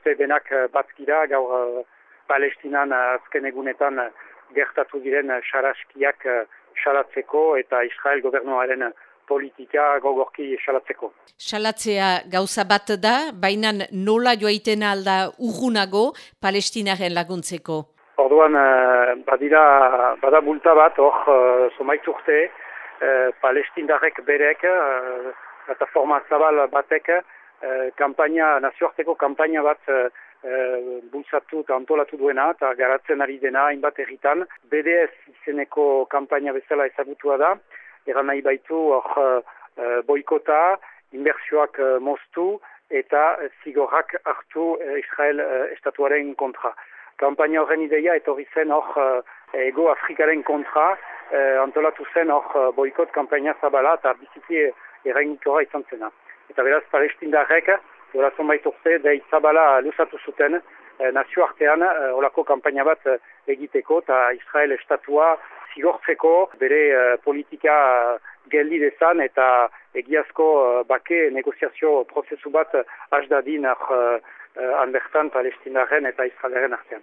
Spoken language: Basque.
uste denak batzkira gaur Palestinan azken egunetan gertatu diren xaraskiak xalatzeko eta Israel gobernuaren politika gogorki xalatzeko. Xalatzea gauza bat da, baina nola joaiten alda urgunago palestinaren laguntzeko? Orduan, badira, bada bulta bat, hor, uh, urte, palestindarek berek, plataforma zabal batek, uh, kampaina, nazioarteko kampaina bat e, bultzatu eta antolatu duena eta garatzen ari dena hainbat erritan. BDS izeneko kampaina bezala ezagutua da, eran nahi baitu hor e, boikota, inbertsioak e, moztu eta zigorrak hartu Israel estatuaren kontra. Kampaina horren ideia etorri zen hor ego Afrikaren kontra, antolatu zen hor boikot kampaina zabala eta biziki erainikora izan zena. Eta beraz, palestindarrek, Hora zonbait urte, da itzabala lusatu zuten e, nazioartean e, olako kampaina bat e, egiteko eta Israel estatua zigortzeko bere politika geldi dezan eta egiazko bake negoziazio prozesu bat asdadin ar, uh, anbertan palestinaren eta israelaren artean.